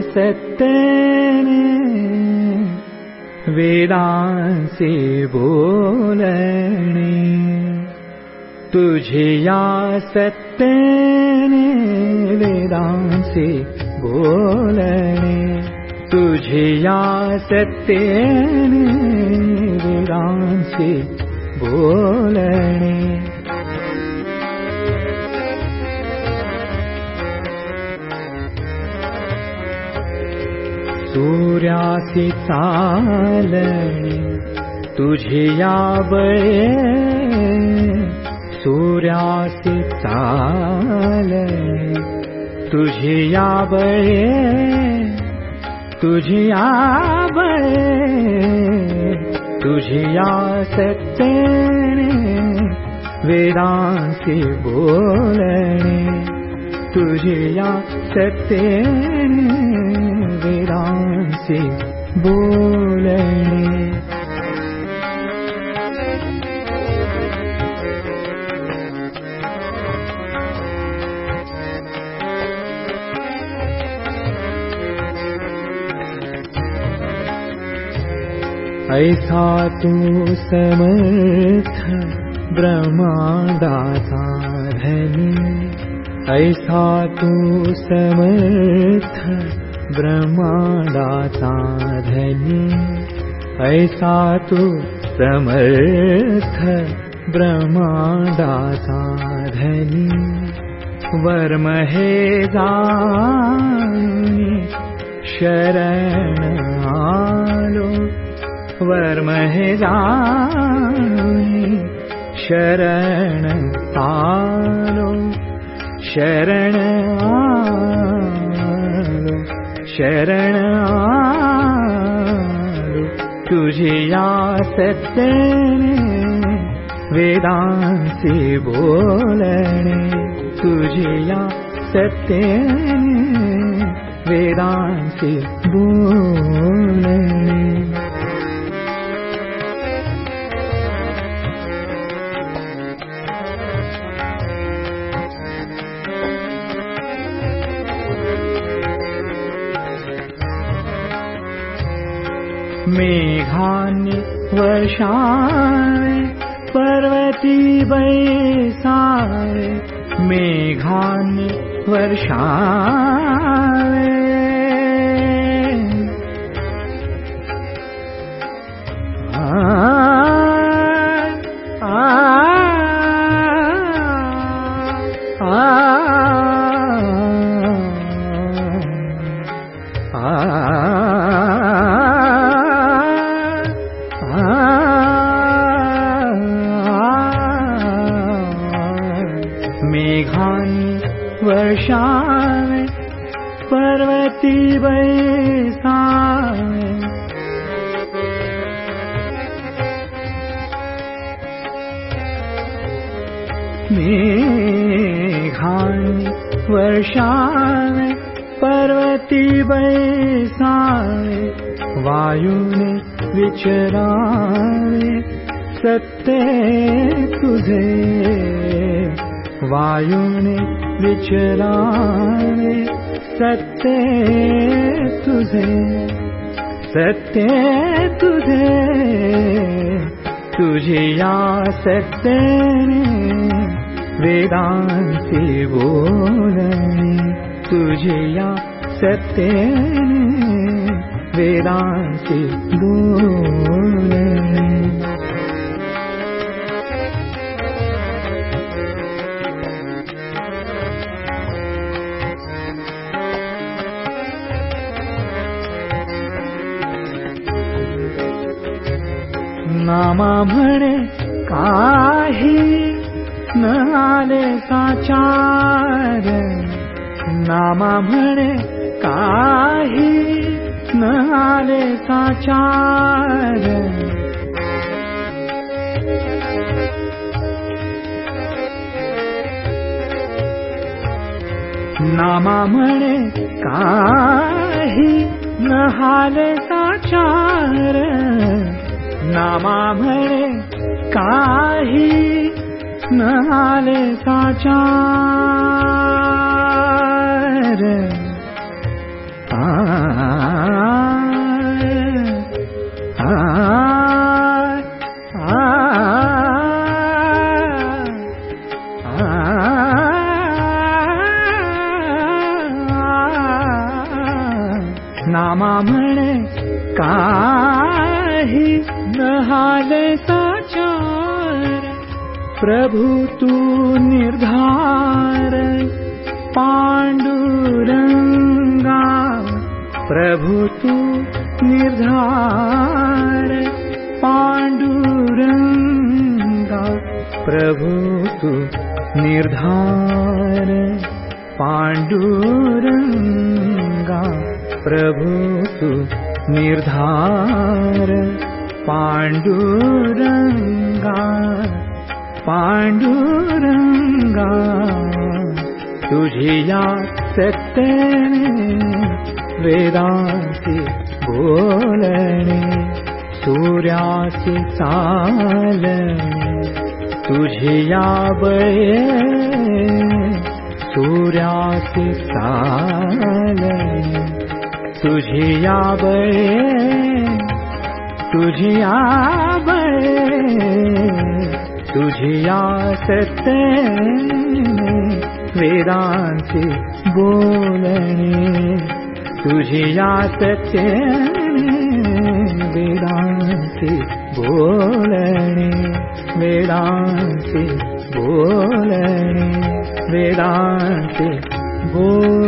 सत्यने वेदांसी बोलणे। तुझिया सत्यने वेदांसी बोलणे। तुझिया सत्यने वेदांसी बोलणे चालणे तुझिया बळे सूर्यासि चालणे तुझिया बळे तुझिया बळे तुझिया सत्यने वेदांसी बोलणे तुझिया सत्यने वेदांसी बोलणे ऐसा तू समर्थ ब्रह्मांडाचा धनी ऐसा तू समर्थ ब्रह्मांडाचा धनी ऐसा तू समर्थ ब्रह्मांडाचा धनी वर्म हे जाणी शरण शरण शरण आलो तुझिया सत्यने वेदांसी बोलणे तुझिया सत्यने वेदांसी बोलणे मेघानि वर्षावे पर्वती बैसावे मेघानि वर्षावे मेघानि वर्षावे पर्वती बैसावे मेघानि वर्षावे पर्वती बैसावे वायुने विचरावे सत्ते तुझे वायुने विचरावे सत्ते तुझे सत्ते तुझे तुझिया सत्यने वेदांसी बोलणे तुझिया सत्यने वेदांसी बोलणे नामा म्हणे काही न आले साचार. नामा म्हणे काही न आले साचार. नामा म्हणे काही न हाले साचार नामा म्हणे काही न आले साचार। नामा म्हणे नहाले साचार। प्रभु तू निर्धार पाण्डुरङ्गा प्रभु तू निर्धार पाण्डुरङ्गा प्रभु तू निर्धार पाण्डुरङ्गा प्रभु तु निर्धार पाण्डुरङ्गा पाण्डुरङ्गा तुझिया सत्यने वेदासि बोलणे सूर्यासि चालने तुझिया बये सूर्यासि चालने तुझिया बये तुझिया बये तुझिया सत्य वेदांति बोलने तुझिया सत्य वेदांति बोलने वेदांति बोलने वेदांति बोल